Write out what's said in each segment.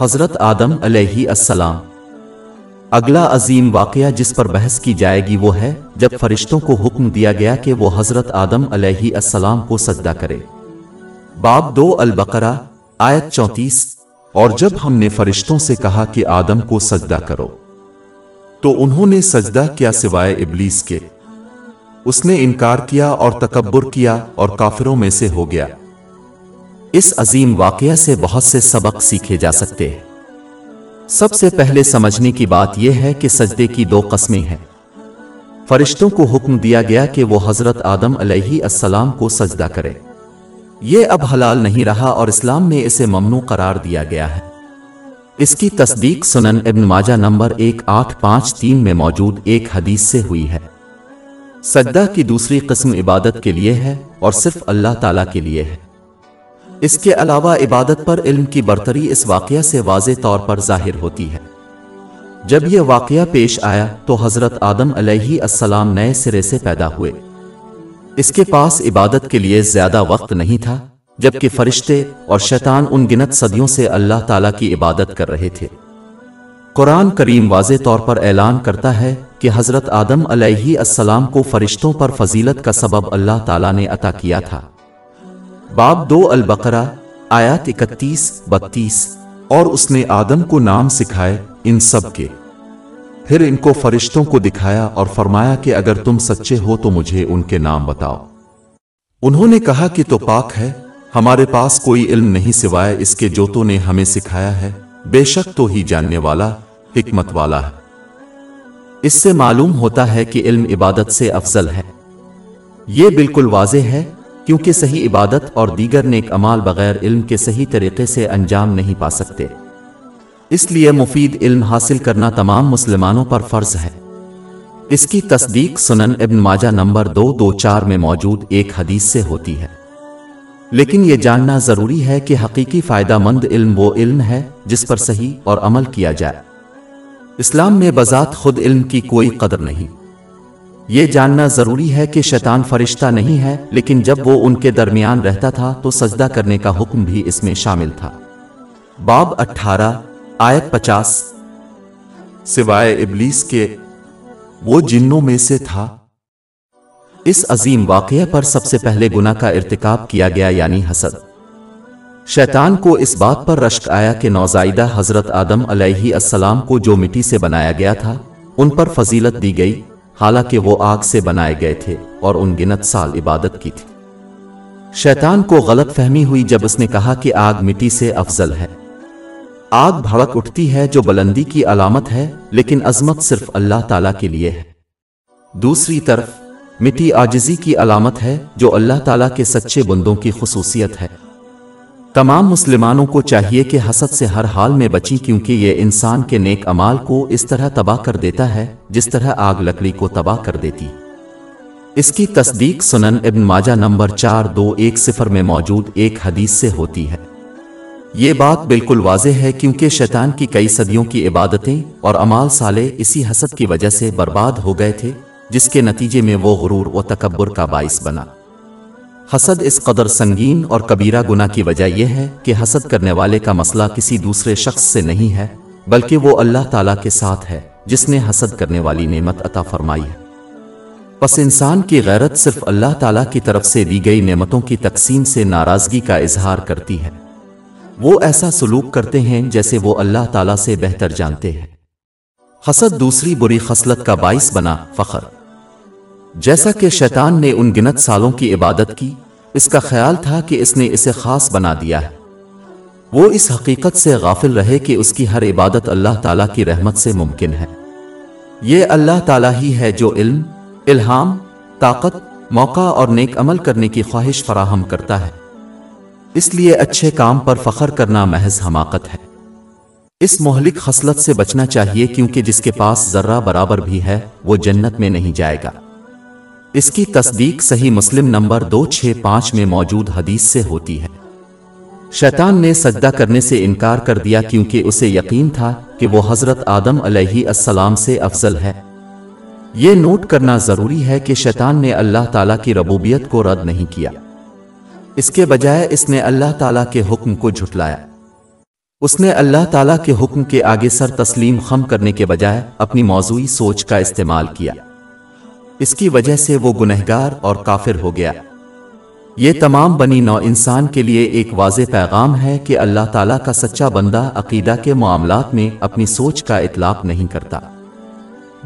حضرت آدم علیہ السلام۔ اگلا عظیم واقعہ جس پر بحث کی جائے گی وہ ہے جب فرشتوں کو حکم دیا گیا کہ وہ حضرت آدم علیہ السلام کو سجدہ کرے۔ باب دو البقرہ، آیت چونتیس۔ اور جب ہم نے فرشتوں سے کہا کہ آدم کو سجدہ کرو، تو انہوں نے سجدہ کیا سوائے ابلیس کے۔ اس نے انکار کیا اور تکبر کیا اور کافروں میں سے ہو گیا۔ اس عظیم واقعہ سے بہت سے سبق سیکھے جا سکتے ہیں۔ سب سے پہلے سمجھنے کی بات یہ ہے کہ سجدے کی دو قسمیں ہیں۔ فرشتوں کو حکم دیا گیا کہ وہ حضرت آدم علیہ السلام کو سجدہ کرے۔ یہ اب حلال نہیں رہا اور اسلام میں اسے ممنوع قرار دیا گیا ہے۔ اس کی تصدیق سنن ابن ماجہ نمبر ایک آٹھ پانچ تین میں موجود ایک حدیث سے ہوئی ہے۔ سجدہ کی دوسری قسم عبادت کے لیے ہے اور صرف اللہ تعالیٰ کے لیے ہے۔ اس کے علاوہ عبادت پر علم کی برتری اس واقعہ سے واضح طور پر ظاہر ہوتی ہے۔ جب یہ واقعہ پیش آیا تو حضرت آدم علیہ السلام نئے سرے سے پیدا ہوئے۔ اس کے پاس عبادت کے لیے زیادہ وقت نہیں تھا، جبکہ فرشتے اور شیطان ان گنت صدیوں سے اللہ تعالیٰ کی عبادت کر رہے تھے۔ قرآن کریم واضح طور پر اعلان کرتا ہے کہ حضرت آدم علیہ السلام کو فرشتوں پر فضیلت کا سبب اللہ تعالیٰ نے عطا کیا تھا۔ باب دو البقرہ، آیات اکتیس، بتیس، اور اس نے آدم کو نام سکھائے ان سب کے۔ پھر ان کو فرشتوں کو دکھایا اور فرمایا کہ اگر تم سچے ہو تو مجھے ان کے نام بتاؤ۔ انہوں نے کہا کہ تو پاک ہے، ہمارے پاس کوئی علم نہیں سوائے اس کے جو تو نے ہمیں سکھایا ہے۔ بے شک تو ہی جاننے والا، حکمت والا ہے۔ اس سے معلوم ہوتا ہے کہ علم عبادت سے افضل ہے۔ یہ بالکل واضح ہے کیونکہ صحیح عبادت اور دیگر نیک امال بغیر علم کے صحیح طریقے سے انجام نہیں پا سکتے۔ اس لیے مفید علم حاصل کرنا تمام مسلمانوں پر فرض ہے۔ اس کی تصدیق سنن ابن ماجہ نمبر دو دو چار میں موجود ایک حدیث سے ہوتی ہے۔ لیکن یہ جاننا ضروری ہے کہ حقیقی فائدہ مند علم وہ علم ہے جس پر صحیح اور عمل کیا جائے۔ اسلام میں بذات خود علم کی کوئی قدر نہیں۔ یہ جاننا ضروری ہے کہ شیطان فرشتہ نہیں ہے، لیکن جب وہ ان کے درمیان رہتا تھا تو سجدہ کرنے کا حکم بھی اس میں شامل تھا۔ باب اٹھارہ، آیت پچاس۔ سوائے ابلیس کے، وہ جنوں میں سے تھا۔ اس عظیم واقعہ پر سب سے پہلے گناہ کا ارتکاب کیا گیا یعنی حسد۔ شیطان کو اس بات پر رشک آیا کہ نوزائیدہ حضرت آدم علیہ السلام کو جو مٹی سے بنایا گیا تھا، ان پر فضیلت دی گئی۔ حالانکہ وہ آگ سے بنائے گئے تھے اور ان گنت سال عبادت کی تھی۔ شیطان کو غلط فہمی ہوئی جب اس نے کہا کہ آگ مٹی سے افضل ہے۔ آگ بھڑک اٹھتی ہے جو بلندی کی علامت ہے، لیکن عظمت صرف اللہ تعالیٰ کے لیے ہے۔ دوسری طرف، مٹی آجزی کی علامت ہے جو اللہ تعالیٰ کے سچے بندوں کی خصوصیت ہے۔ تمام مسلمانوں کو چاہیے کہ حسد سے ہر حال میں بچی کیونکہ یہ انسان کے نیک امال کو اس طرح تباہ کر دیتا ہے، جس طرح آگ لکڑی کو تباہ کر دیتی۔ اس کی تصدیق سنن ابن ماجہ نمبر چار دو ایک صفر میں موجود ایک حدیث سے ہوتی ہے۔ یہ بات بالکل واضح ہے کیونکہ شیطان کی کئی صدیوں کی عبادتیں اور امال سالے اسی حسد کی وجہ سے برباد ہو گئے تھے، جس کے نتیجے میں وہ غرور و تکبر کا باعث بنا۔ حسد اس قدر سنگین اور کبیرہ گناہ کی وجہ یہ ہے کہ حسد کرنے والے کا مسئلہ کسی دوسرے شخص سے نہیں ہے، بلکہ وہ اللہ تعالیٰ کے ساتھ ہے، جس نے حسد کرنے والی نعمت عطا فرمائی ہے۔ پس انسان کی غیرت صرف اللہ تعالیٰ کی طرف سے دی گئی نعمتوں کی تقسیم سے ناراضگی کا اظہار کرتی ہے۔ وہ ایسا سلوک کرتے ہیں جیسے وہ اللہ تعالیٰ سے بہتر جانتے ہیں۔ حسد دوسری بری خصلت کا باعث بنا فخر۔ جیسا کہ شیطان نے ان گنت سالوں کی عبادت کی، اس کا خیال تھا کہ اس نے اسے خاص بنا دیا ہے۔ وہ اس حقیقت سے غافل رہے کہ اس کی ہر عبادت اللہ تعالیٰ کی رحمت سے ممکن ہے۔ یہ اللہ تعالیٰ ہی ہے جو علم، الہام، طاقت، موقع اور نیک عمل کرنے کی خواہش فراہم کرتا ہے۔ اس لیے اچھے کام پر فخر کرنا محض حماقت ہے۔ اس مہلک خصلت سے بچنا چاہیے کیونکہ جس کے پاس ذرہ برابر بھی ہے، وہ جنت میں نہیں جائے گا۔ اس کی تصدیق صحیح مسلم نمبر دو چھ پانچ میں موجود حدیث سے ہوتی ہے۔ شیطان نے سجدہ کرنے سے انکار کر دیا کیونکہ اسے یقین تھا کہ وہ حضرت آدم علیہ السلام سے افضل ہے۔ یہ نوٹ کرنا ضروری ہے کہ شیطان نے اللہ تعالیٰ کی ربوبیت کو رد نہیں کیا۔ اس کے بجائے اس نے اللہ تعالیٰ کے حکم کو جھٹلایا۔ اس نے اللہ تعالیٰ کے حکم کے آگے سر تسلیم خم کرنے کے بجائے اپنی موضوعی سوچ کا استعمال کیا۔ اس کی وجہ سے وہ گنہگار اور کافر ہو گیا۔ یہ تمام بنی نو انسان کے لیے ایک واضح پیغام ہے کہ اللہ تعالیٰ کا سچا بندہ عقیدہ کے معاملات میں اپنی سوچ کا اطلاق نہیں کرتا۔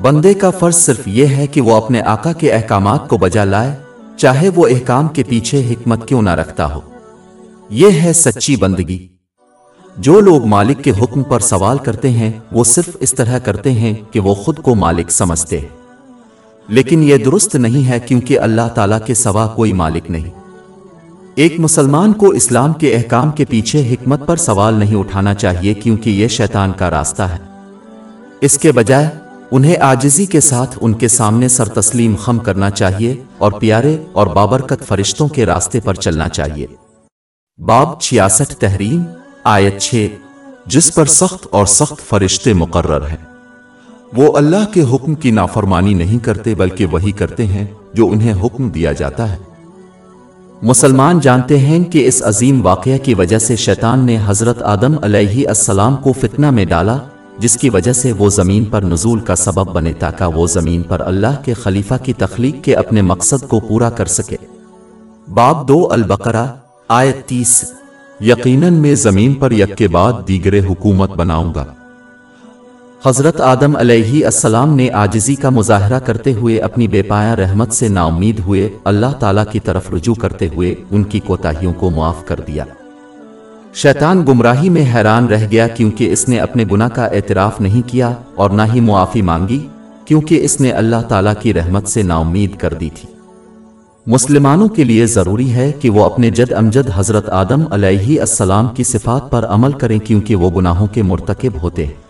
بندے کا فرض صرف یہ ہے کہ وہ اپنے آقا کے احکامات کو بجا لائے، چاہے وہ احکام کے پیچھے حکمت کیوں نہ رکھتا ہو۔ یہ ہے سچی بندگی۔ جو لوگ مالک کے حکم پر سوال کرتے ہیں، وہ صرف اس طرح کرتے ہیں کہ وہ خود کو مالک سمجھتے ہیں۔ لیکن یہ درست نہیں ہے کیونکہ اللہ تعالیٰ کے سوا کوئی مالک نہیں۔ ایک مسلمان کو اسلام کے احکام کے پیچھے حکمت پر سوال نہیں اٹھانا چاہیے کیونکہ یہ شیطان کا راستہ ہے۔ اس کے بجائے، انہیں آجزی کے ساتھ ان کے سامنے سر تسلیم خم کرنا چاہیے اور پیارے اور بابرکت فرشتوں کے راستے پر چلنا چاہیے۔ باب چھیاسٹھ تحریم، آیت چھ، جس پر سخت اور سخت فرشتے مقرر ہیں۔ وہ اللہ کے حکم کی نافرمانی نہیں کرتے بلکہ وہی کرتے ہیں جو انہیں حکم دیا جاتا ہے۔ مسلمان جانتے ہیں کہ اس عظیم واقعہ کی وجہ سے شیطان نے حضرت آدم علیہ السلام کو فتنہ میں ڈالا، جس کی وجہ سے وہ زمین پر نزول کا سبب بنے تاکہ وہ زمین پر اللہ کے خلیفہ کی تخلیق کے اپنے مقصد کو پورا کر سکے۔ باب دو البقرہ، آیت تیس۔ یقیناً میں زمین پر یک کے بعد دیگر حکومت بناؤں گا۔ حضرت آدم علیہ السلام نے آجزی کا مظاہرہ کرتے ہوئے اپنی بے پایا رحمت سے نا امید ہوئے، اللہ تعالیٰ کی طرف رجوع کرتے ہوئے ان کی کوتاہیوں کو معاف کر دیا۔ شیطان گمراہی میں حیران رہ گیا کیونکہ اس نے اپنے گناہ کا اعتراف نہیں کیا اور نہ ہی معافی مانگی، کیونکہ اس نے اللہ تعالیٰ کی رحمت سے نا امید کر دی تھی۔ مسلمانوں کے لیے ضروری ہے کہ وہ اپنے جد امجد حضرت آدم علیہ السلام کی صفات پر عمل کریں کیونکہ وہ گناہوں کے مرتکب ہوتے ہیں۔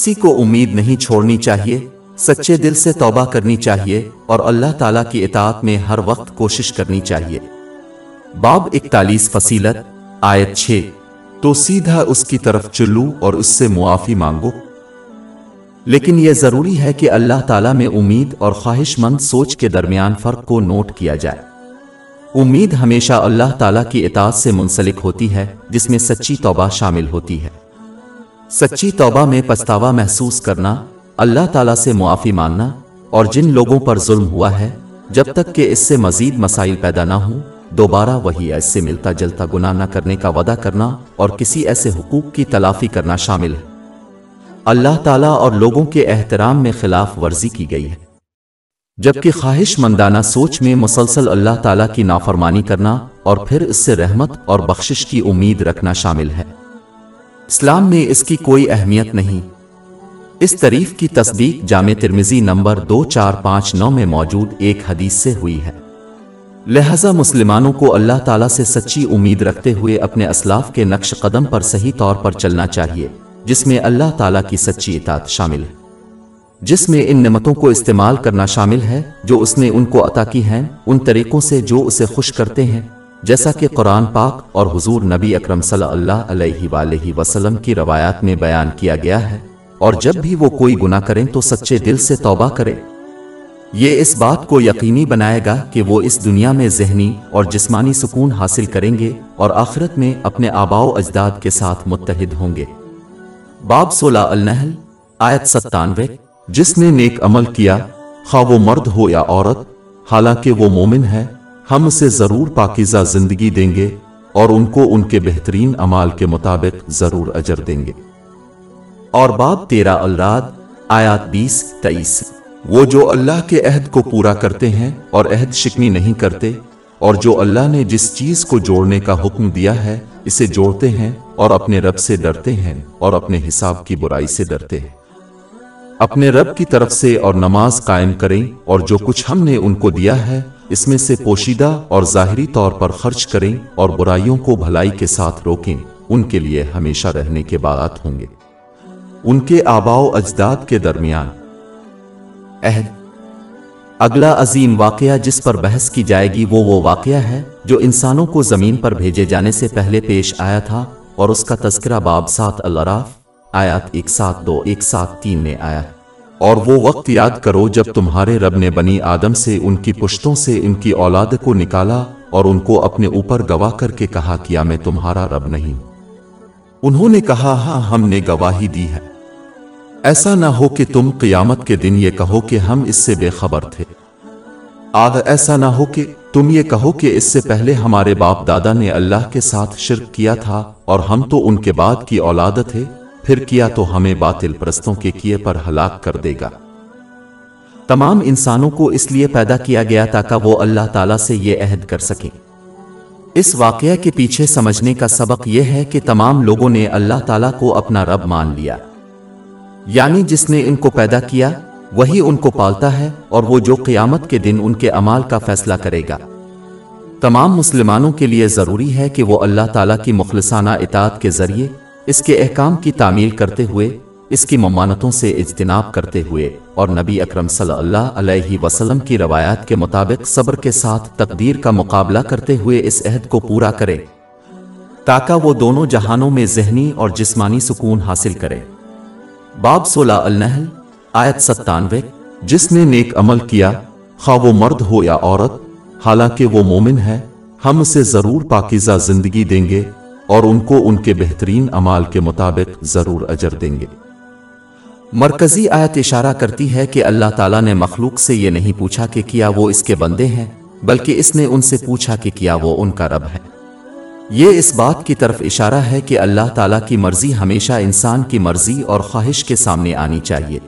کسی کو امید نہیں چھوڑنی چاہیے، سچے دل سے توبہ کرنی چاہیے اور اللہ تعالیٰ کی اطاعت میں ہر وقت کوشش کرنی چاہیے۔ باب اکتالیس فصیلت، آیت چھ۔ تو سیدھا اس کی طرف چلو اور اس سے معافی مانگو۔ لیکن یہ ضروری ہے کہ اللہ تعالیٰ میں امید اور خواہش مند سوچ کے درمیان فرق کو نوٹ کیا جائے۔ امید ہمیشہ اللہ تعالیٰ کی اطاعت سے منسلک ہوتی ہے، جس میں سچی توبہ شامل ہوتی ہے۔ سچی توبہ میں پچھتاوا محسوس کرنا، اللہ تعالیٰ سے معافی ماننا اور جن لوگوں پر ظلم ہوا ہے، جب تک کہ اس سے مزید مسائل پیدا نہ ہوں، دوبارہ وہی ایسے ملتا جلتا گناہ نہ کرنے کا وعدہ کرنا اور کسی ایسے حقوق کی تلافی کرنا شامل ہے۔ اللہ تعالیٰ اور لوگوں کے احترام میں خلاف ورزی کی گئی ہے۔ جبکہ خواہش مندانہ سوچ میں مسلسل اللہ تعالیٰ کی نافرمانی کرنا اور پھر اس سے رحمت اور بخشش کی امید رکھنا شامل ہے۔ اسلام میں اس کی کوئی اہمیت نہیں۔ اس تعریف کی تصدیق جامع ترمزی نمبر دو چار پانچ نو میں موجود ایک حدیث سے ہوئی ہے۔ لہذا مسلمانوں کو اللہ تعالیٰ سے سچی امید رکھتے ہوئے اپنے اسلاف کے نقش قدم پر صحیح طور پر چلنا چاہیے، جس میں اللہ تعالیٰ کی سچی اطاعت شامل ہے۔ جس میں ان نعمتوں کو استعمال کرنا شامل ہے، جو اس نے ان کو عطا کی ہیں، ان طریقوں سے جو اسے خوش کرتے ہیں۔ جیسا کہ قرآن پاک اور حضور نبی اکرم صلی اللہ علیہ وآلہ وسلم کی روایات میں بیان کیا گیا ہے، اور جب بھی وہ کوئی گناہ کریں تو سچے دل سے توبہ کریں۔ یہ اس بات کو یقینی بنائے گا کہ وہ اس دنیا میں ذہنی اور جسمانی سکون حاصل کریں گے اور آخرت میں اپنے آباؤ اجداد کے ساتھ متحد ہوں گے۔ باب سولہ النحل، آیت ستانوے، جس نے نیک عمل کیا، خواہ وہ مرد ہو یا عورت، حالانکہ وہ مومن ہے ہم اسے ضرور پاکیزہ زندگی دیں گے اور ان کو ان کے بہترین عمال کے مطابق ضرور اجر دیں گے۔ اور باب تیرہ الراد، آیات بیس، تئیس۔ وہ جو اللہ کے عہد کو پورا کرتے ہیں اور عہد شکنی نہیں کرتے، اور جو اللہ نے جس چیز کو جوڑنے کا حکم دیا ہے، اسے جوڑتے ہیں اور اپنے رب سے ڈرتے ہیں اور اپنے حساب کی برائی سے ڈرتے ہیں۔ اپنے رب کی طرف سے اور نماز قائم کریں اور جو کچھ ہم نے ان کو دیا ہے اس میں سے پوشیدہ اور ظاہری طور پر خرچ کریں اور برائیوں کو بھلائی کے ساتھ روکیں، ان کے لیے ہمیشہ رہنے کے باغات ہوں گے۔ ان کے آباؤ اجداد کے درمیان۔ عہد۔ اگلا عظیم واقعہ جس پر بحث کی جائے گی وہ وہ واقعہ ہے جو انسانوں کو زمین پر بھیجے جانے سے پہلے پیش آیا تھا اور اس کا تذکرہ باب سات الراف آیات ایک سات دو ایک سات تین میں آیا۔ ہے اور وہ وقت یاد کرو جب تمہارے رب نے بنی آدم سے ان کی پشتوں سے ان کی اولاد کو نکالا اور ان کو اپنے اوپر گواہ کر کے کہا کیا میں تمہارا رب نہیں۔ انہوں نے کہا ہاں ہم نے گواہی دی ہے۔ ایسا نہ ہو کہ تم قیامت کے دن یہ کہو کہ ہم اس سے بے خبر تھے۔ آگ ایسا نہ ہو کہ تم یہ کہو کہ اس سے پہلے ہمارے باپ دادا نے اللہ کے ساتھ شرک کیا تھا اور ہم تو ان کے بعد کی اولاد تھے۔ پھر کیا تو ہمیں باطل پرستوں کے کیے پر ہلاک کر دے گا۔ تمام انسانوں کو اس لیے پیدا کیا گیا تاکہ وہ اللہ تعالیٰ سے یہ عہد کر سکیں۔ اس واقعہ کے پیچھے سمجھنے کا سبق یہ ہے کہ تمام لوگوں نے اللہ تعالیٰ کو اپنا رب مان لیا۔ یعنی جس نے ان کو پیدا کیا، وہی ان کو پالتا ہے اور وہ جو قیامت کے دن ان کے امال کا فیصلہ کرے گا۔ تمام مسلمانوں کے لیے ضروری ہے کہ وہ اللہ تعالیٰ کی مخلصانہ اطاعت کے ذریعے اس کے احکام کی تعمیل کرتے ہوئے، اس کی ممانتوں سے اجتناب کرتے ہوئے اور نبی اکرم صلی اللہ علیہ وسلم کی روایات کے مطابق صبر کے ساتھ تقدیر کا مقابلہ کرتے ہوئے اس عہد کو پورا کرے، تاکہ وہ دونوں جہانوں میں ذہنی اور جسمانی سکون حاصل کرے۔ باب سولہ النحل، آیت ستانوے، جس نے نیک عمل کیا، خواہ وہ مرد ہو یا عورت، حالانکہ وہ مومن ہے، ہم اسے ضرور پاکیزہ زندگی دیں گے۔ اور ان کو ان کے بہترین عمال کے مطابق ضرور اجر دیں گے۔ مرکزی آیت اشارہ کرتی ہے کہ اللہ تعالیٰ نے مخلوق سے یہ نہیں پوچھا کہ کیا وہ اس کے بندے ہیں، بلکہ اس نے ان سے پوچھا کہ کیا وہ ان کا رب ہے۔ یہ اس بات کی طرف اشارہ ہے کہ اللہ تعالیٰ کی مرضی ہمیشہ انسان کی مرضی اور خواہش کے سامنے آنی چاہیے۔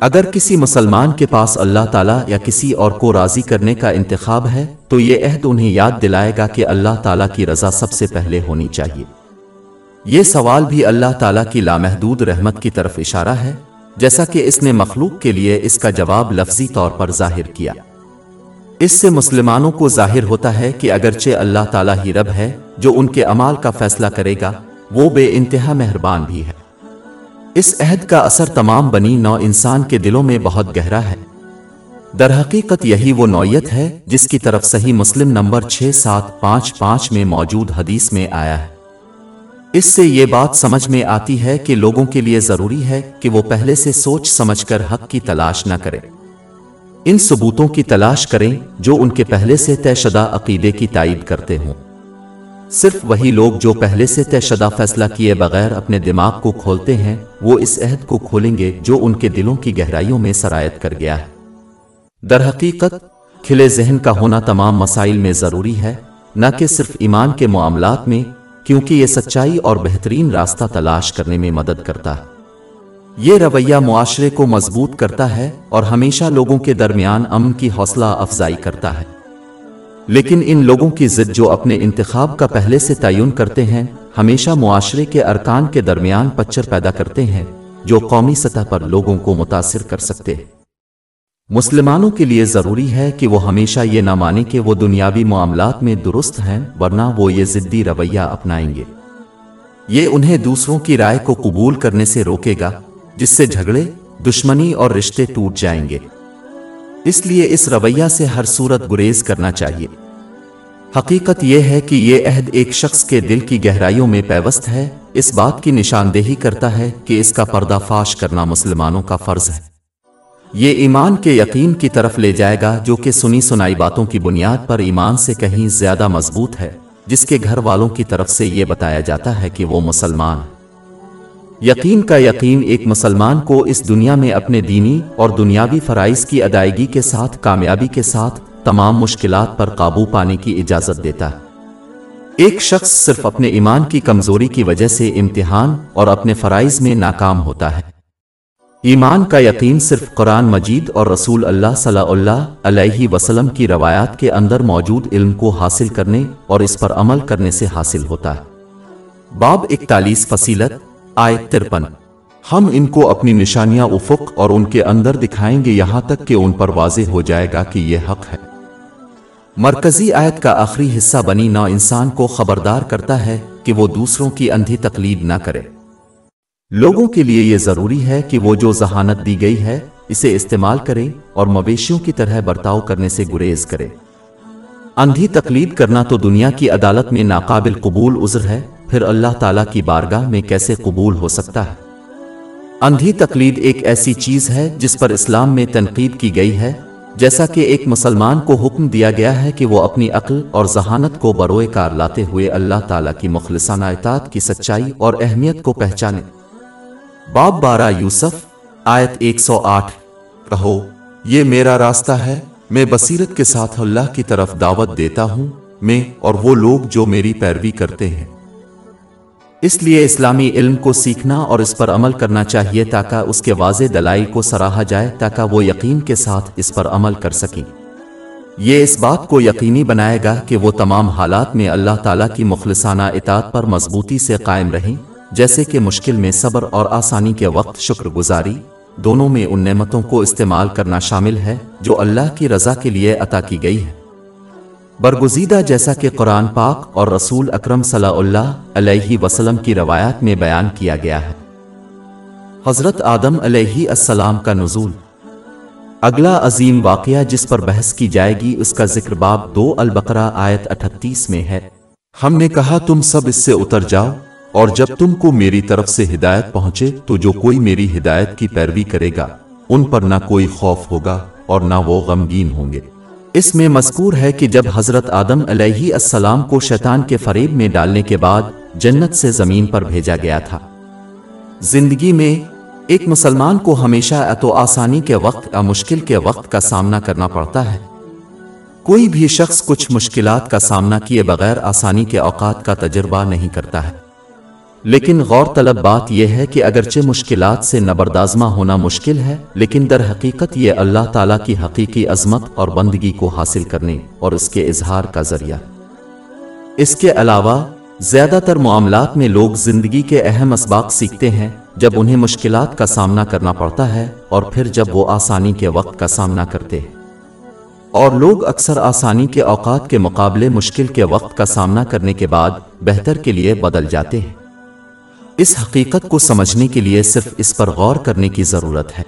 اگر کسی مسلمان کے پاس اللہ تعالیٰ یا کسی اور کو راضی کرنے کا انتخاب ہے، تو یہ عہد انہیں یاد دلائے گا کہ اللہ تعالیٰ کی رضا سب سے پہلے ہونی چاہیے۔ یہ سوال بھی اللہ تعالیٰ کی لامحدود رحمت کی طرف اشارہ ہے، جیسا کہ اس نے مخلوق کے لیے اس کا جواب لفظی طور پر ظاہر کیا۔ اس سے مسلمانوں کو ظاہر ہوتا ہے کہ اگرچہ اللہ تعالیٰ ہی رب ہے، جو ان کے امال کا فیصلہ کرے گا، وہ بے انتہا مہربان بھی ہے۔ اس عہد کا اثر تمام بنی نو انسان کے دلوں میں بہت گہرا ہے۔ در حقیقت یہی وہ نوعیت ہے جس کی طرف صحیح مسلم نمبر چھ سات پانچ پانچ میں موجود حدیث میں آیا ہے۔ اس سے یہ بات سمجھ میں آتی ہے کہ لوگوں کے لیے ضروری ہے کہ وہ پہلے سے سوچ سمجھ کر حق کی تلاش نہ کریں۔ ان ثبوتوں کی تلاش کریں جو ان کے پہلے سے طے شدہ عقیدے کی تائید کرتے ہوں۔ صرف وہی لوگ جو پہلے سے طے شدہ فیصلہ کیے بغیر اپنے دماغ کو کھولتے ہیں، وہ اس عہد کو کھولیں گے جو ان کے دلوں کی گہرائیوں میں سرایت کر گیا ہے۔ در حقیقت، کھلے ذہن کا ہونا تمام مسائل میں ضروری ہے، نہ کہ صرف ایمان کے معاملات میں، کیونکہ یہ سچائی اور بہترین راستہ تلاش کرنے میں مدد کرتا ہے۔ یہ رویہ معاشرے کو مضبوط کرتا ہے اور ہمیشہ لوگوں کے درمیان امن کی حوصلہ افزائی کرتا ہے۔ لیکن ان لوگوں کی ضد جو اپنے انتخاب کا پہلے سے تعین کرتے ہیں، ہمیشہ معاشرے کے ارکان کے درمیان پچر پیدا کرتے ہیں، جو قومی سطح پر لوگوں کو متاثر کر سکتے ہیں۔ مسلمانوں کے لیے ضروری ہے کہ وہ ہمیشہ یہ نہ مانے کہ وہ دنیاوی معاملات میں درست ہیں، ورنہ وہ یہ ضدی رویہ اپنائیں گے۔ یہ انہیں دوسروں کی رائے کو قبول کرنے سے روکے گا، جس سے جھگڑے، دشمنی اور رشتے ٹوٹ جائیں گے۔ اس لیے اس رویہ سے ہر صورت گریز کرنا چاہیے۔ حقیقت یہ ہے کہ یہ عہد ایک شخص کے دل کی گہرائیوں میں پیوست ہے، اس بات کی نشاندہی کرتا ہے کہ اس کا پردہ فاش کرنا مسلمانوں کا فرض ہے۔ یہ ایمان کے یقین کی طرف لے جائے گا جو کہ سنی سنائی باتوں کی بنیاد پر ایمان سے کہیں زیادہ مضبوط ہے، جس کے گھر والوں کی طرف سے یہ بتایا جاتا ہے کہ وہ مسلمان۔ یقین کا یقین ایک مسلمان کو اس دنیا میں اپنے دینی اور دنیاوی فرائض کی ادائیگی کے ساتھ، کامیابی کے ساتھ تمام مشکلات پر قابو پانے کی اجازت دیتا ہے۔ ایک شخص صرف اپنے ایمان کی کمزوری کی وجہ سے امتحان اور اپنے فرائض میں ناکام ہوتا ہے۔ ایمان کا یقین صرف قرآن مجید اور رسول اللہ صلی اللہ علیہ وسلم کی روایات کے اندر موجود علم کو حاصل کرنے اور اس پر عمل کرنے سے حاصل ہوتا ہے۔ باب اکتالیس فصیلت آئے ترپن۔ ہم ان کو اپنی نشانیاں افق اور ان کے اندر دکھائیں گے یہاں تک کہ ان پر واضح ہو جائے گا کہ یہ حق ہے۔ مرکزی آیت کا آخری حصہ بنی نو انسان کو خبردار کرتا ہے کہ وہ دوسروں کی اندھی تقلید نہ کرے۔ لوگوں کے لیے یہ ضروری ہے کہ وہ جو ذہانت دی گئی ہے، اسے استعمال کرے اور مویشیوں کی طرح برتاؤ کرنے سے گریز کرے۔ اندھی تقلید کرنا تو دنیا کی عدالت میں ناقابل قبول عذر ہے۔ پھر اللہ تعالیٰ کی بارگاہ میں کیسے قبول ہو سکتا ہے؟ اندھی تقلید ایک ایسی چیز ہے جس پر اسلام میں تنقید کی گئی ہے، جیسا کہ ایک مسلمان کو حکم دیا گیا ہے کہ وہ اپنی عقل اور ذہانت کو بروئے کار لاتے ہوئے اللہ تعالیٰ کی مخلصانہ اطاعت کی سچائی اور اہمیت کو پہچانے۔ باب بارہ یوسف، آیت ایک سو آٹھ۔ کہو یہ میرا راستہ ہے، میں بصیرت کے ساتھ اللہ کی طرف دعوت دیتا ہوں، میں اور وہ لوگ جو میری پیروی کرتے ہیں۔ اس لیے اسلامی علم کو سیکھنا اور اس پر عمل کرنا چاہیے تاکہ اس کے واضح دلائل کو سراہا جائے، تاکہ وہ یقین کے ساتھ اس پر عمل کر سکیں۔ یہ اس بات کو یقینی بنائے گا کہ وہ تمام حالات میں اللہ تعالیٰ کی مخلصانہ اطاعت پر مضبوطی سے قائم رہیں، جیسے کہ مشکل میں صبر اور آسانی کے وقت شکر گزاری۔ دونوں میں ان نعمتوں کو استعمال کرنا شامل ہے جو اللہ کی رضا کے لیے عطا کی گئی ہے۔ برگزیدہ جیسا کہ قرآن پاک اور رسول اکرم صلی اللہ علیہ وسلم کی روایات میں بیان کیا گیا ہے۔ حضرت آدم علیہ السلام کا نزول۔ اگلا عظیم واقعہ جس پر بحث کی جائے گی، اس کا ذکر باب دو البقرہ آیت اٹھتیس میں ہے۔ ہم نے کہا، تم سب اس سے اتر جاؤ، اور جب تم کو میری طرف سے ہدایت پہنچے، تو جو کوئی میری ہدایت کی پیروی کرے گا، ان پر نہ کوئی خوف ہوگا اور نہ وہ غمگین ہوں گے۔ اس میں مذکور ہے کہ جب حضرت آدم علیہ السلام کو شیطان کے فریب میں ڈالنے کے بعد جنت سے زمین پر بھیجا گیا تھا۔ زندگی میں ایک مسلمان کو ہمیشہ اتو آسانی کے وقت یا مشکل کے وقت کا سامنا کرنا پڑتا ہے۔ کوئی بھی شخص کچھ مشکلات کا سامنا کیے بغیر آسانی کے اوقات کا تجربہ نہیں کرتا ہے۔ لیکن غور طلب بات یہ ہے کہ اگرچہ مشکلات سے نبردازمہ ہونا مشکل ہے، لیکن در حقیقت یہ اللہ تعالیٰ کی حقیقی عظمت اور بندگی کو حاصل کرنے اور اس کے اظہار کا ذریعہ۔ اس کے علاوہ، زیادہ تر معاملات میں لوگ زندگی کے اہم اسباق سیکھتے ہیں جب انہیں مشکلات کا سامنا کرنا پڑتا ہے اور پھر جب وہ آسانی کے وقت کا سامنا کرتے ہیں۔ اور لوگ اکثر آسانی کے اوقات کے مقابلے مشکل کے وقت کا سامنا کرنے کے بعد بہتر کے لیے بدل جاتے ہیں۔ اس حقیقت کو سمجھنے کے لیے صرف اس پر غور کرنے کی ضرورت ہے۔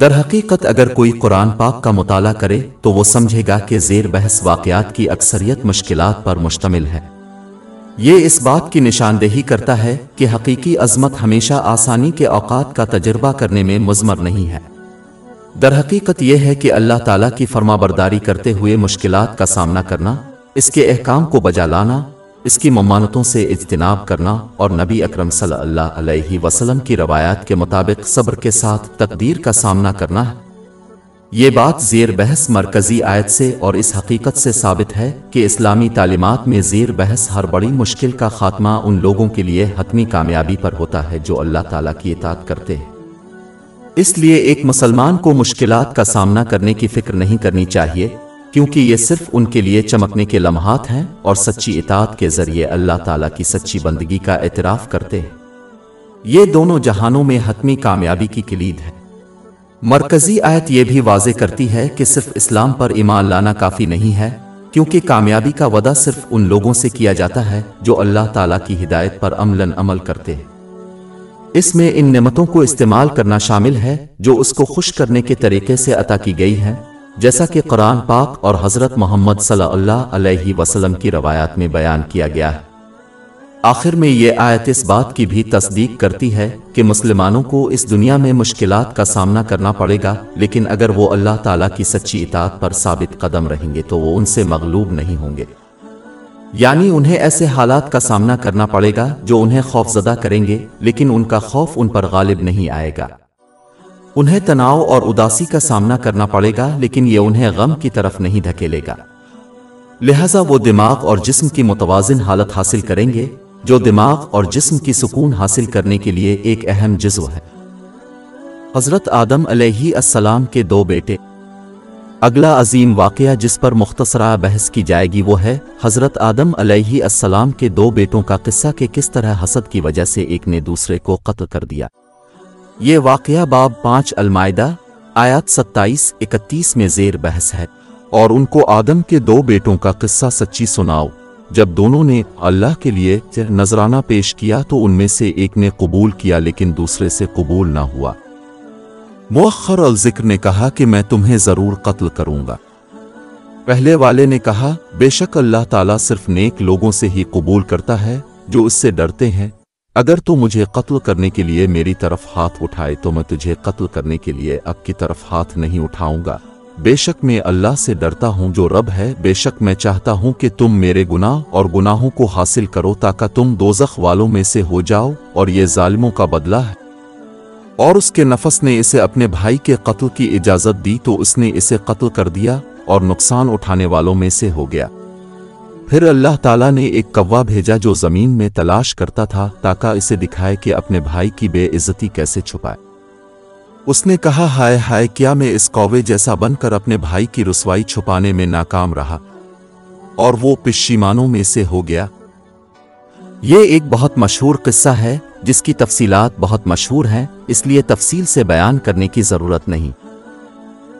در حقیقت اگر کوئی قرآن پاک کا مطالعہ کرے تو وہ سمجھے گا کہ زیر بحث واقعات کی اکثریت مشکلات پر مشتمل ہے۔ یہ اس بات کی نشاندہی کرتا ہے کہ حقیقی عظمت ہمیشہ آسانی کے اوقات کا تجربہ کرنے میں مزمر نہیں ہے۔ در حقیقت یہ ہے کہ اللہ تعالیٰ کی فرما برداری کرتے ہوئے مشکلات کا سامنا کرنا، اس کے احکام کو بجا لانا اس کی ممانتوں سے اجتناب کرنا اور نبی اکرم صلی اللہ علیہ وسلم کی روایات کے مطابق صبر کے ساتھ تقدیر کا سامنا کرنا ہے۔ یہ بات زیر بحث مرکزی آیت سے اور اس حقیقت سے ثابت ہے کہ اسلامی تعلیمات میں زیر بحث ہر بڑی مشکل کا خاتمہ ان لوگوں کے لیے حتمی کامیابی پر ہوتا ہے جو اللہ تعالیٰ کی اطاعت کرتے ہیں۔ اس لیے ایک مسلمان کو مشکلات کا سامنا کرنے کی فکر نہیں کرنی چاہیے۔ کیونکہ یہ صرف ان کے لیے چمکنے کے لمحات ہیں اور سچی اطاعت کے ذریعے اللہ تعالیٰ کی سچی بندگی کا اعتراف کرتے ہیں۔ یہ دونوں جہانوں میں حتمی کامیابی کی کلید ہے۔ مرکزی آیت یہ بھی واضح کرتی ہے کہ صرف اسلام پر ایمان لانا کافی نہیں ہے، کیونکہ کامیابی کا وعدہ صرف ان لوگوں سے کیا جاتا ہے جو اللہ تعالیٰ کی ہدایت پر عملاً عمل کرتے ہیں۔ اس میں ان نعمتوں کو استعمال کرنا شامل ہے جو اس کو خوش کرنے کے طریقے سے عطا کی گئی ہیں۔ جیسا کہ قرآن پاک اور حضرت محمد صلی اللہ علیہ وسلم کی روایات میں بیان کیا گیا ہے۔ آخر میں یہ آیت اس بات کی بھی تصدیق کرتی ہے کہ مسلمانوں کو اس دنیا میں مشکلات کا سامنا کرنا پڑے گا، لیکن اگر وہ اللہ تعالیٰ کی سچی اطاعت پر ثابت قدم رہیں گے تو وہ ان سے مغلوب نہیں ہوں گے۔ یعنی انہیں ایسے حالات کا سامنا کرنا پڑے گا جو انہیں خوف زدہ کریں گے، لیکن ان کا خوف ان پر غالب نہیں آئے گا۔ انہیں تناؤ اور اداسی کا سامنا کرنا پڑے گا، لیکن یہ انہیں غم کی طرف نہیں دھکیلے گا۔ لہذا وہ دماغ اور جسم کی متوازن حالت حاصل کریں گے، جو دماغ اور جسم کی سکون حاصل کرنے کے لیے ایک اہم جزو ہے۔ حضرت آدم علیہ السلام کے دو بیٹے۔ اگلا عظیم واقعہ جس پر مختصرہ بحث کی جائے گی وہ ہے، حضرت آدم علیہ السلام کے دو بیٹوں کا قصہ کہ کس طرح حسد کی وجہ سے ایک نے دوسرے کو قتل کر دیا۔ یہ واقعہ باب پانچ المائدہ، آیات ستائیس، اکتیس میں زیر بحث ہے۔ اور ان کو آدم کے دو بیٹوں کا قصہ سچی سناؤ۔ جب دونوں نے اللہ کے لیے نذرانہ پیش کیا تو ان میں سے ایک نے قبول کیا لیکن دوسرے سے قبول نہ ہوا۔ مؤخر الذکر نے کہا کہ میں تمہیں ضرور قتل کروں گا۔ پہلے والے نے کہا، بے شک اللہ تعالیٰ صرف نیک لوگوں سے ہی قبول کرتا ہے جو اس سے ڈرتے ہیں۔ اگر تو مجھے قتل کرنے کے لیے میری طرف ہاتھ اٹھائے تو میں تجھے قتل کرنے کے لیے اب کی طرف ہاتھ نہیں اٹھاؤں گا۔ بے شک میں اللہ سے ڈرتا ہوں جو رب ہے، بے شک میں چاہتا ہوں کہ تم میرے گناہ اور گناہوں کو حاصل کرو تاکہ تم دوزخ والوں میں سے ہو جاؤ اور یہ ظالموں کا بدلہ ہے۔ اور اس کے نفس نے اسے اپنے بھائی کے قتل کی اجازت دی تو اس نے اسے قتل کر دیا اور نقصان اٹھانے والوں میں سے ہو گیا۔ پھر اللہ تعالیٰ نے ایک کوا بھیجا جو زمین میں تلاش کرتا تھا تاکہ اسے دکھائے کہ اپنے بھائی کی بے عزتی کیسے چھپائے۔ اس نے کہا، ہائے ہائے، کیا میں اس کوے جیسا بن کر اپنے بھائی کی رسوائی چھپانے میں ناکام رہا؟ اور وہ پشیمانوں میں سے ہو گیا۔ یہ ایک بہت مشہور قصہ ہے جس کی تفصیلات بہت مشہور ہیں، اس لیے تفصیل سے بیان کرنے کی ضرورت نہیں۔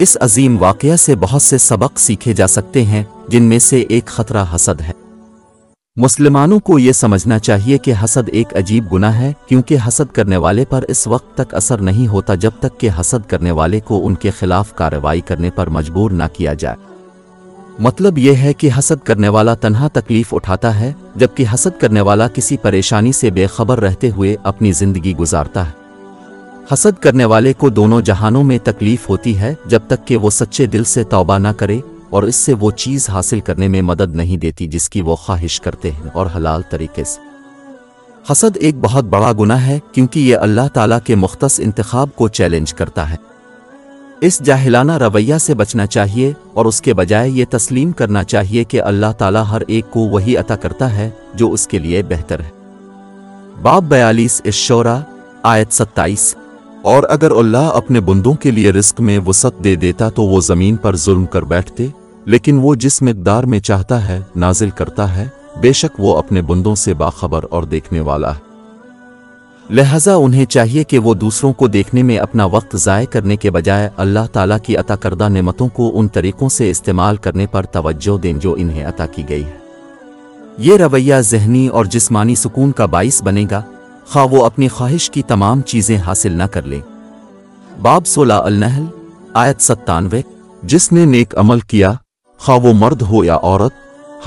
اس عظیم واقعہ سے بہت سے سبق سیکھے جا سکتے ہیں، جن میں سے ایک خطرہ حسد ہے۔ مسلمانوں کو یہ سمجھنا چاہیے کہ حسد ایک عجیب گناہ ہے، کیونکہ حسد کرنے والے پر اس وقت تک اثر نہیں ہوتا جب تک کہ حسد کرنے والے کو ان کے خلاف کارروائی کرنے پر مجبور نہ کیا جائے۔ مطلب یہ ہے کہ حسد کرنے والا تنہا تکلیف اٹھاتا ہے، جبکہ حسد کرنے والا کسی پریشانی سے بے خبر رہتے ہوئے اپنی زندگی گزارتا ہے۔ حسد کرنے والے کو دونوں جہانوں میں تکلیف ہوتی ہے جب تک کہ وہ سچے دل سے توبہ نہ کرے اور اس سے وہ چیز حاصل کرنے میں مدد نہیں دیتی جس کی وہ خواہش کرتے ہیں اور حلال طریقے سے۔ حسد ایک بہت بڑا گناہ ہے کیونکہ یہ اللہ تعالیٰ کے مختص انتخاب کو چیلنج کرتا ہے۔ اس جاہلانہ رویہ سے بچنا چاہیے اور اس کے بجائے یہ تسلیم کرنا چاہیے کہ اللہ تعالیٰ ہر ایک کو وہی عطا کرتا ہے جو اس کے لیے بہتر ہے۔ باب بیالیس اشورا آیت ستائیس۔ اور اگر اللہ اپنے بندوں کے لیے رزق میں وسعت دے دیتا تو وہ زمین پر ظلم کر بیٹھتے، لیکن وہ جس مقدار میں چاہتا ہے نازل کرتا ہے، بے شک وہ اپنے بندوں سے باخبر اور دیکھنے والا ہے۔ لہذا انہیں چاہیے کہ وہ دوسروں کو دیکھنے میں اپنا وقت ضائع کرنے کے بجائے اللہ تعالیٰ کی عطا کردہ نعمتوں کو ان طریقوں سے استعمال کرنے پر توجہ دیں جو انہیں عطا کی گئی ہے یہ رویہ ذہنی اور جسمانی سکون کا باعث بنے گا۔ خواہ وہ اپنی خواہش کی تمام چیزیں حاصل نہ کر لیں باب سولہ النحل، آیت ستانوے، جس نے نیک عمل کیا، خواہ وہ مرد ہو یا عورت،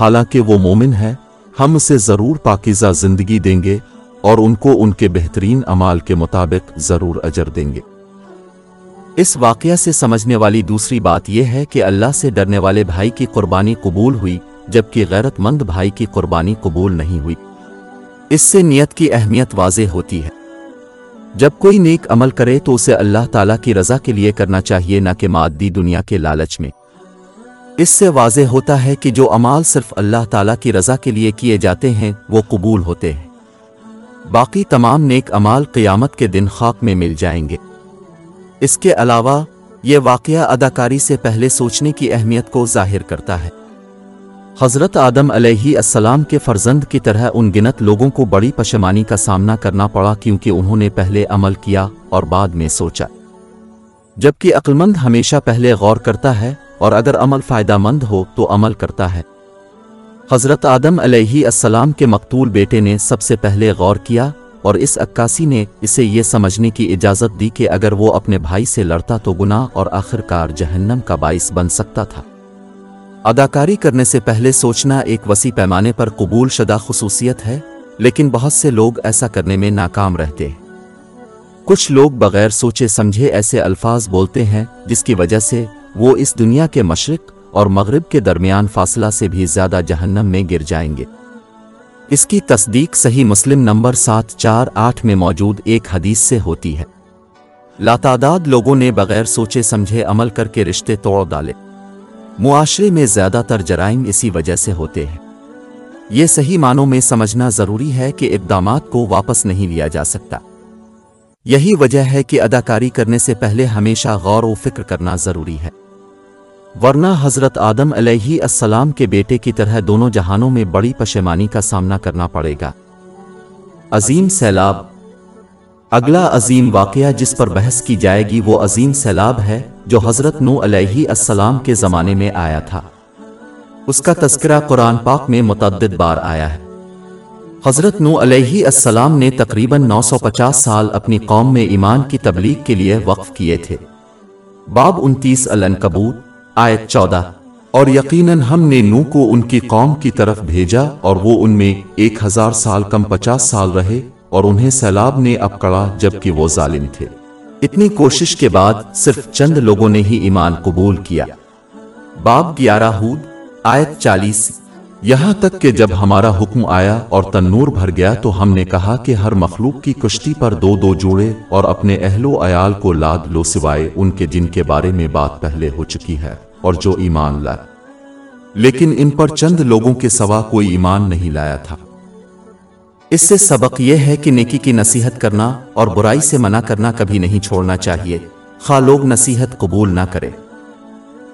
حالانکہ وہ مومن ہے، ہم اسے ضرور پاکیزہ زندگی دیں گے اور ان کو ان کے بہترین عمال کے مطابق ضرور اجر دیں گے۔ اس واقعہ سے سمجھنے والی دوسری بات یہ ہے کہ اللہ سے ڈرنے والے بھائی کی قربانی قبول ہوئی، جبکہ غیرت مند بھائی کی قربانی قبول نہیں ہوئی۔ اس سے نیت کی اہمیت واضح ہوتی ہے۔ جب کوئی نیک عمل کرے تو اسے اللہ تعالیٰ کی رضا کے لیے کرنا چاہیے، نہ کہ مادی دنیا کے لالچ میں۔ اس سے واضح ہوتا ہے کہ جو عمال صرف اللہ تعالیٰ کی رضا کے لیے کیے جاتے ہیں، وہ قبول ہوتے ہیں۔ باقی تمام نیک امال قیامت کے دن خاک میں مل جائیں گے۔ اس کے علاوہ، یہ واقعہ اداکاری سے پہلے سوچنے کی اہمیت کو ظاہر کرتا ہے۔ حضرت آدم علیہ السلام کے فرزند کی طرح ان گنت لوگوں کو بڑی پشمانی کا سامنا کرنا پڑا کیونکہ انہوں نے پہلے عمل کیا اور بعد میں سوچا۔ جبکہ عقلمند ہمیشہ پہلے غور کرتا ہے اور اگر عمل فائدہ مند ہو تو عمل کرتا ہے۔ حضرت آدم علیہ السلام کے مقتول بیٹے نے سب سے پہلے غور کیا اور اس عکاسی نے اسے یہ سمجھنے کی اجازت دی کہ اگر وہ اپنے بھائی سے لڑتا تو گناہ اور آخر کار جہنم کا باعث بن سکتا تھا۔ اداکاری کرنے سے پہلے سوچنا ایک وسیع پیمانے پر قبول شدہ خصوصیت ہے، لیکن بہت سے لوگ ایسا کرنے میں ناکام رہتے ہیں۔ کچھ لوگ بغیر سوچے سمجھے ایسے الفاظ بولتے ہیں، جس کی وجہ سے وہ اس دنیا کے مشرق اور مغرب کے درمیان فاصلہ سے بھی زیادہ جہنم میں گر جائیں گے۔ اس کی تصدیق صحیح مسلم نمبر سات چار آٹھ میں موجود ایک حدیث سے ہوتی ہے۔ لاتعداد لوگوں نے بغیر سوچے سمجھے عمل کر کے رشتے توڑ ڈالے۔ معاشرے میں زیادہ تر جرائم اسی وجہ سے ہوتے ہیں۔ یہ صحیح معنوں میں سمجھنا ضروری ہے کہ اقدامات کو واپس نہیں لیا جا سکتا۔ یہی وجہ ہے کہ اداکاری کرنے سے پہلے ہمیشہ غور و فکر کرنا ضروری ہے۔ ورنہ حضرت آدم علیہ السلام کے بیٹے کی طرح دونوں جہانوں میں بڑی پشیمانی کا سامنا کرنا پڑے گا۔ عظیم سیلاب اگلا عظیم واقعہ جس پر بحث کی جائے گی وہ عظیم سیلاب ہے جو حضرت نو علیہ السلام کے زمانے میں آیا تھا۔ اس کا تذکرہ قرآن پاک میں متعدد بار آیا ہے۔ حضرت نو علیہ السلام نے تقریباً نو سو پچاس سال اپنی قوم میں ایمان کی تبلیغ کے لیے وقف کیے تھے۔ باب انتیس الانکبوت آیت چودہ۔ اور یقیناً ہم نے نو کو ان کی قوم کی طرف بھیجا اور وہ ان میں ایک ہزار سال کم پچاس سال رہے اور انہیں سیلاب نے اب کڑا جبکہ وہ ظالم تھے۔ اتنی کوشش کے بعد صرف چند لوگوں نے ہی ایمان قبول کیا۔ باب گیارہ ہود، آیت چالیس۔ یہاں تک کہ جب ہمارا حکم آیا اور تنور بھر گیا تو ہم نے کہا کہ ہر مخلوق کی کشتی پر دو دو جوڑے اور اپنے اہل و عیال کو لاد لو سوائے ان کے جن کے بارے میں بات پہلے ہو چکی ہے اور جو ایمان لائے۔ لیکن ان پر چند لوگوں کے سوا کوئی ایمان نہیں لایا تھا۔ اس سے سبق یہ ہے کہ نیکی کی نصیحت کرنا اور برائی سے منع کرنا کبھی نہیں چھوڑنا چاہیے۔ خواہ لوگ نصیحت قبول نہ کرے۔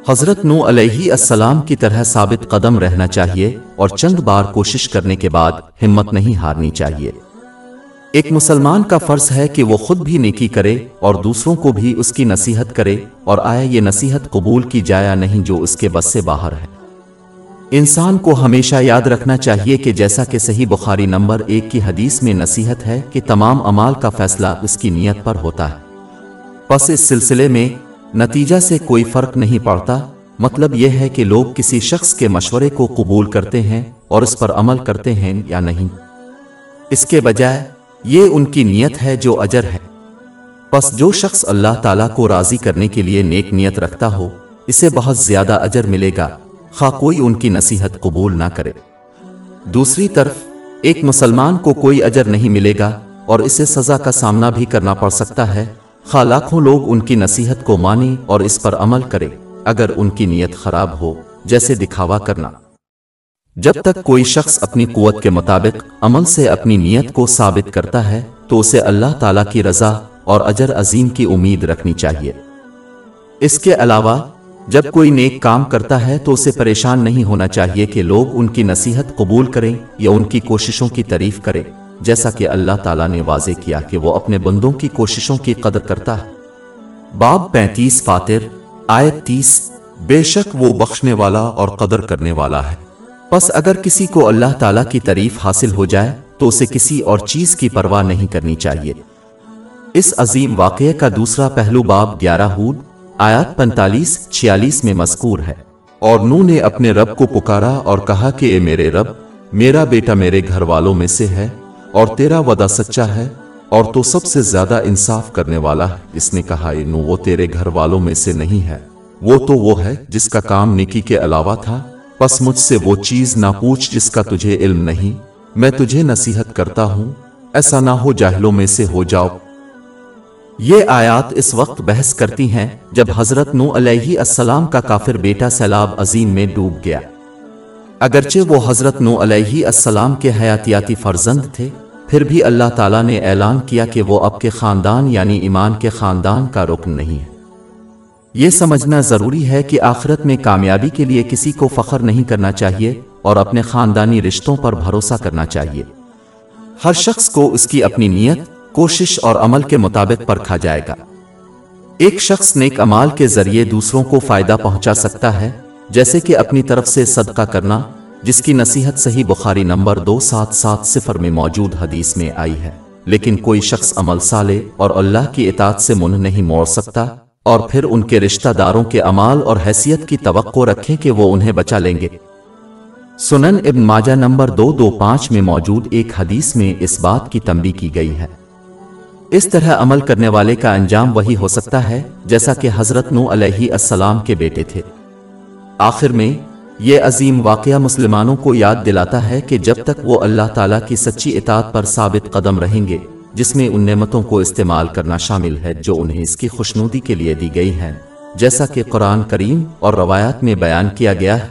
حضرت نو علیہ السلام کی طرح ثابت قدم رہنا چاہیے اور چند بار کوشش کرنے کے بعد ہمت نہیں ہارنی چاہیے۔ ایک مسلمان کا فرض ہے کہ وہ خود بھی نیکی کرے اور دوسروں کو بھی اس کی نصیحت کرے اور آیا یہ نصیحت قبول کی جایا نہیں جو اس کے بس سے باہر ہے۔ انسان کو ہمیشہ یاد رکھنا چاہیے کہ جیسا کہ صحیح بخاری نمبر ایک کی حدیث میں نصیحت ہے کہ تمام امال کا فیصلہ اس کی نیت پر ہوتا ہے۔ پس اس سلسلے میں نتیجہ سے کوئی فرق نہیں پڑتا۔ مطلب یہ ہے کہ لوگ کسی شخص کے مشورے کو قبول کرتے ہیں اور اس پر عمل کرتے ہیں یا نہیں۔ اس کے بجائے یہ ان کی نیت ہے جو اجر ہے۔ پس جو شخص اللہ تعالیٰ کو راضی کرنے کے لیے نیک نیت رکھتا ہو، اسے بہت زیادہ اجر ملے گا۔ خواہ کوئی ان کی نصیحت قبول نہ کرے۔ دوسری طرف، ایک مسلمان کو کوئی اجر نہیں ملے گا اور اسے سزا کا سامنا بھی کرنا پڑ سکتا ہے۔ خواہ لاکھوں لوگ ان کی نصیحت کو مانی اور اس پر عمل کرے، اگر ان کی نیت خراب ہو، جیسے دکھاوا کرنا۔ جب تک کوئی شخص اپنی قوت کے مطابق عمل سے اپنی نیت کو ثابت کرتا ہے، تو اسے اللہ تعالیٰ کی رضا اور اجر عظیم کی امید رکھنی چاہیے۔ اس کے علاوہ جب کوئی نیک کام کرتا ہے تو اسے پریشان نہیں ہونا چاہیے کہ لوگ ان کی نصیحت قبول کریں یا ان کی کوششوں کی تعریف کریں، جیسا کہ اللہ تعالیٰ نے واضح کیا کہ وہ اپنے بندوں کی کوششوں کی قدر کرتا ہے۔ باب پینتیس فاتر، آیت تیس، بے شک وہ بخشنے والا اور قدر کرنے والا ہے۔ پس اگر کسی کو اللہ تعالیٰ کی تعریف حاصل ہو جائے تو اسے کسی اور چیز کی پرواہ نہیں کرنی چاہیے۔ اس عظیم واقعے کا دوسرا پہلو باب گیارہ ہود آیات پنتالیس چھیالیس میں مذکور ہے۔ اور نو نے اپنے رب کو پکارا اور کہا کہ اے میرے رب، میرا بیٹا میرے گھر والوں میں سے ہے اور تیرا ودا سچا ہے اور تو سب سے زیادہ انصاف کرنے والا ہے۔ اس نے کہا نو وہ تیرے گھر والوں میں سے نہیں ہے۔ وہ تو وہ ہے جس کا کام نکی کے علاوہ تھا۔ پس مجھ سے وہ چیز نہ پوچھ جس کا تجھے علم نہیں۔ میں تجھے نصیحت کرتا ہوں۔ ایسا نہ ہو جاہلوں میں سے ہو جاؤ۔ یہ آیات اس وقت بحث کرتی ہیں جب حضرت نو علیہ السلام کا کافر بیٹا سیلاب عظیم میں ڈوب گیا۔ اگرچہ وہ حضرت نو علیہ السلام کے حیاتیاتی فرزند تھے، پھر بھی اللہ تعالیٰ نے اعلان کیا کہ وہ اب کے خاندان یعنی ایمان کے خاندان کا رکن نہیں۔ ہے یہ سمجھنا ضروری ہے کہ آخرت میں کامیابی کے لیے کسی کو فخر نہیں کرنا چاہیے اور اپنے خاندانی رشتوں پر بھروسہ کرنا چاہیے۔ ہر شخص کو اس کی اپنی نیت کوشش اور عمل کے مطابق پرکھا جائے گا۔ ایک شخص نیک امال کے ذریعے دوسروں کو فائدہ پہنچا سکتا ہے، جیسے کہ اپنی طرف سے صدقہ کرنا، جس کی نصیحت صحیح بخاری نمبر دو سات سات صفر میں موجود حدیث میں آئی ہے۔ لیکن کوئی شخص عمل سالے اور اللہ کی اطاعت سے منہ نہیں موڑ سکتا اور پھر ان کے رشتہ داروں کے امال اور حیثیت کی توقع رکھیں کہ وہ انہیں بچا لیں گے۔ سنن ابن ماجہ نمبر دو دو پانچ میں موجود ایک حدیث میں اس بات کی تنبی کی گئی ہے۔ اس طرح عمل کرنے والے کا انجام وہی ہو سکتا ہے جیسا کہ حضرت نو علیہ السلام کے بیٹے تھے۔ آخر میں، یہ عظیم واقعہ مسلمانوں کو یاد دلاتا ہے کہ جب تک وہ اللہ تعالیٰ کی سچی اطاعت پر ثابت قدم رہیں گے، جس میں ان نعمتوں کو استعمال کرنا شامل ہے جو انہیں اس کی خوشنودی کے لیے دی گئی ہیں۔ جیسا کہ قرآن کریم اور روایات میں بیان کیا گیا ہے۔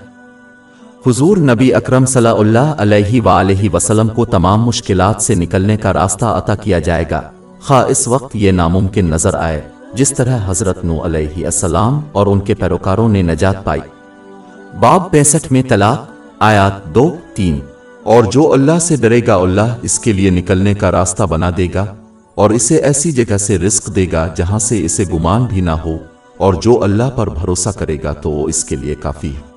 حضور نبی اکرم صلی اللہ علیہ وآلہ وسلم کو تمام مشکلات سے نکلنے کا راستہ عطا کیا جائے گا۔ خواہ اس وقت یہ ناممکن نظر آئے جس طرح حضرت نو علیہ السلام اور ان کے پیروکاروں نے نجات پائی۔ باب پینسٹھ میں طلاق، آیات دو، تین۔ اور جو اللہ سے ڈرے گا، اللہ اس کے لیے نکلنے کا راستہ بنا دے گا اور اسے ایسی جگہ سے رزق دے گا جہاں سے اسے گمان بھی نہ ہو اور جو اللہ پر بھروسہ کرے گا تو وہ اس کے لیے کافی ہے۔